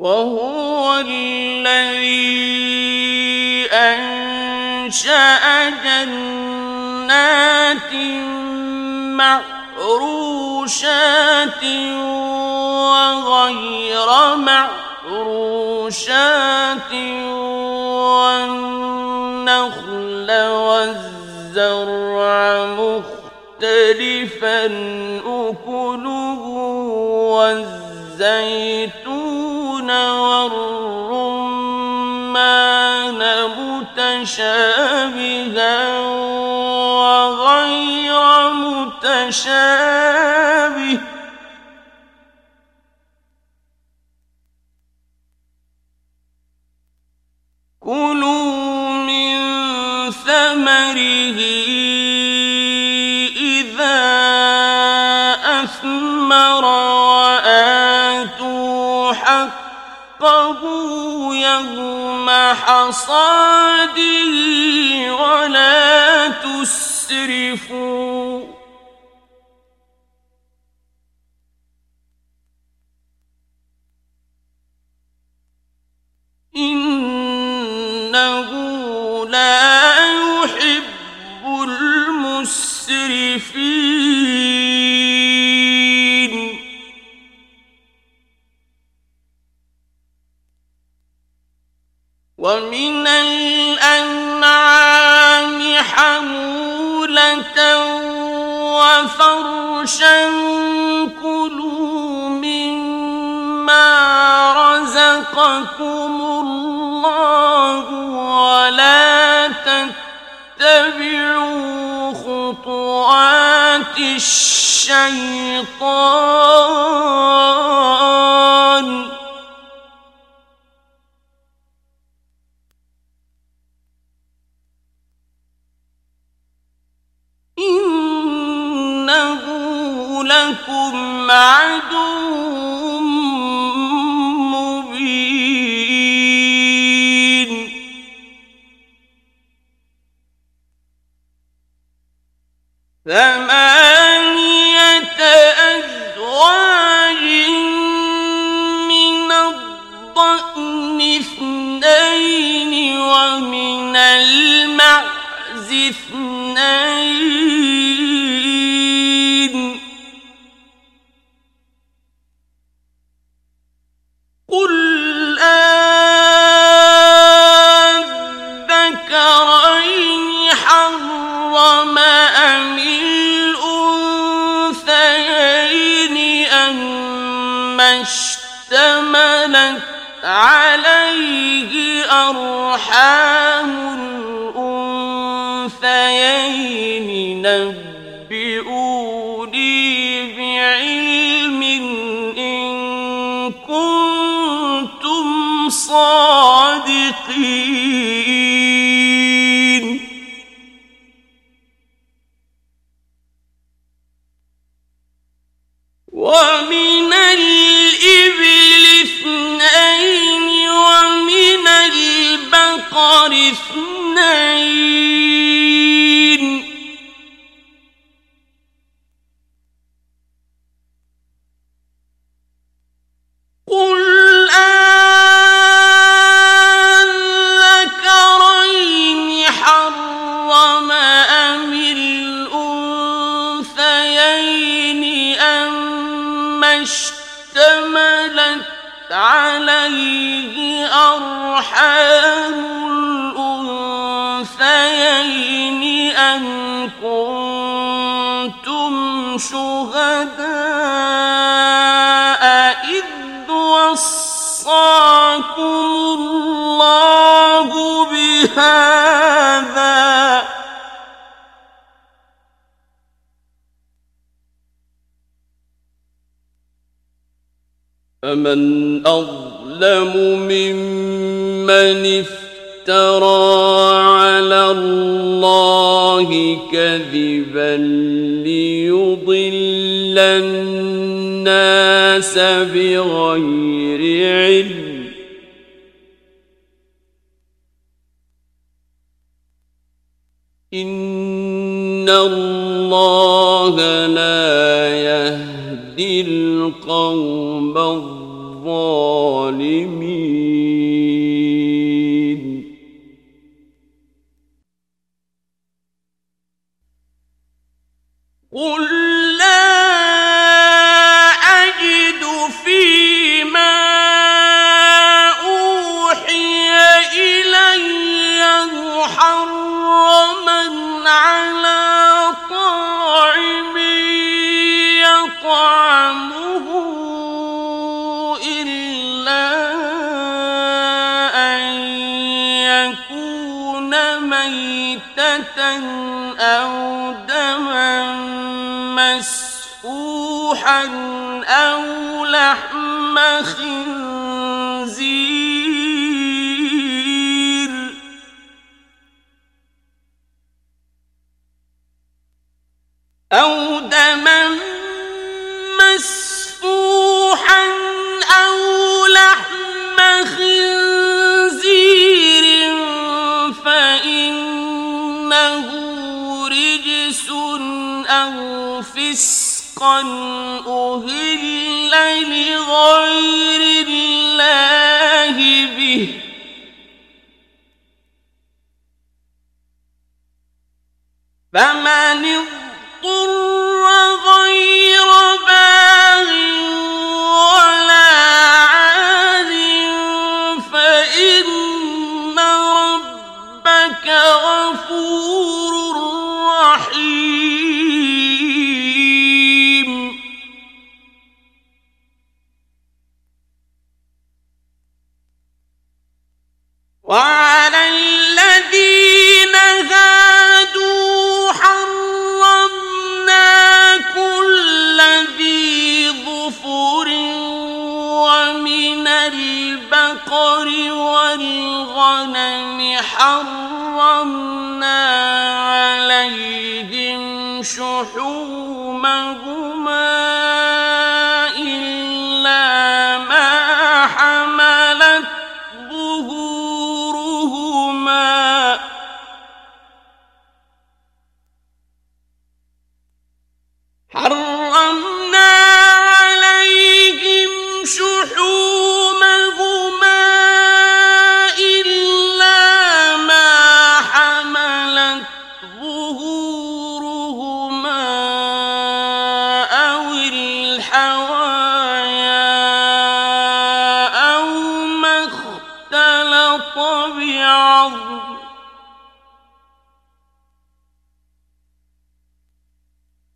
وهو الذي أنشأ جنات معروشات وغير معروشات والنخل والزرع مختلفا أكله والزيتون والرمان متشابها وغير متشابه كلوا من ثمره حقه يوم حصاده ولا تسرفوا ومن الأنعام حمولة وفرشا كلوا مما رزقكم الله ولا تتبعوا خطوات الشيطان ثمانية عليه أرحام الأنثيين نبئوني بعلم إن كنتم صادقين نہیں كنتم شهداء إذ وصاكم الله بهذا فمن أظلم ممن افترى على الله كذبا الناس بغير علم. إن الله لا يهدي القوم الظالمين. مسفوحا أو لحم خنزير. أو فسقا أهل لغير الله به. فمن اضطر حرمنا عليهم شحومهما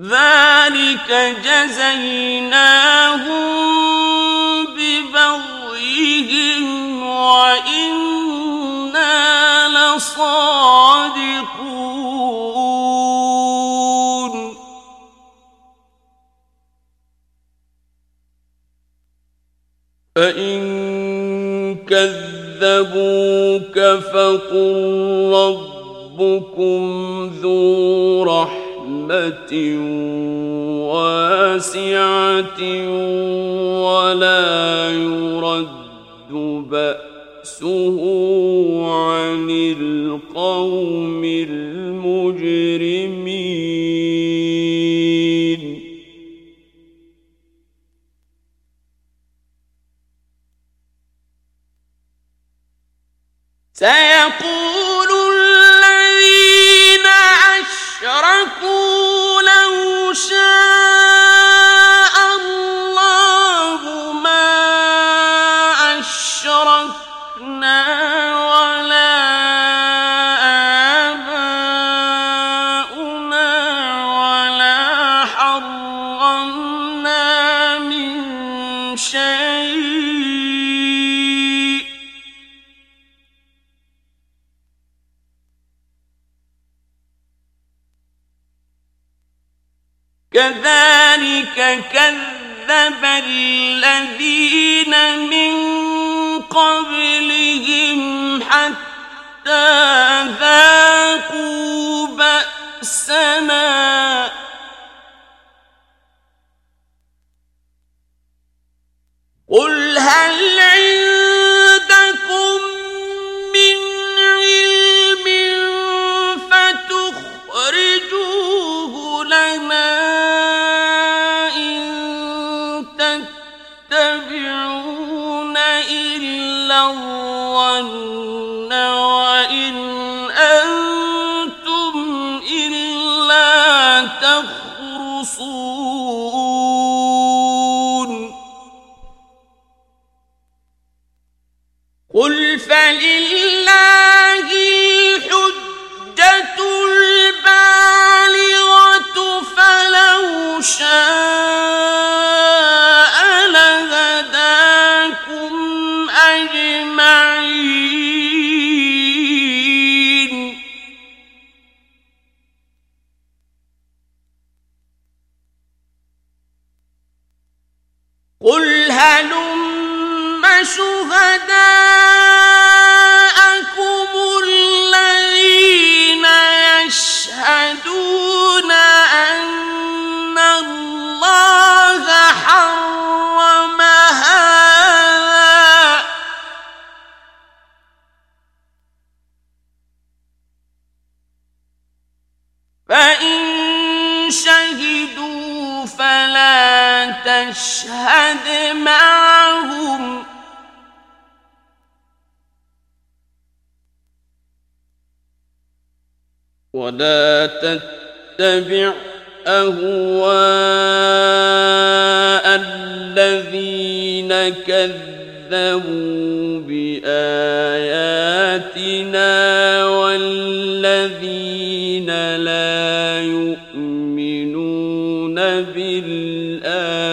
ذلك جزيناهم ببغيهم وإنا لصادقون فإن كذبوك فقل ربكم ذو رحمة واسعة ولا يرد بأسه عن القوم المجرمين. كذلك كذب الذين من قبلهم حتى ذاقوا بأسنا. غفور تشهد معهم. ولا تتبع أهواء الذين كذبوا بآياتنا والذين لا يؤمنون بالآخرة.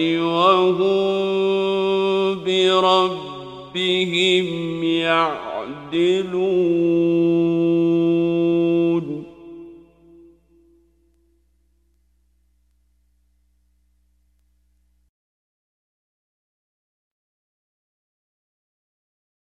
وهم بربهم يعدلون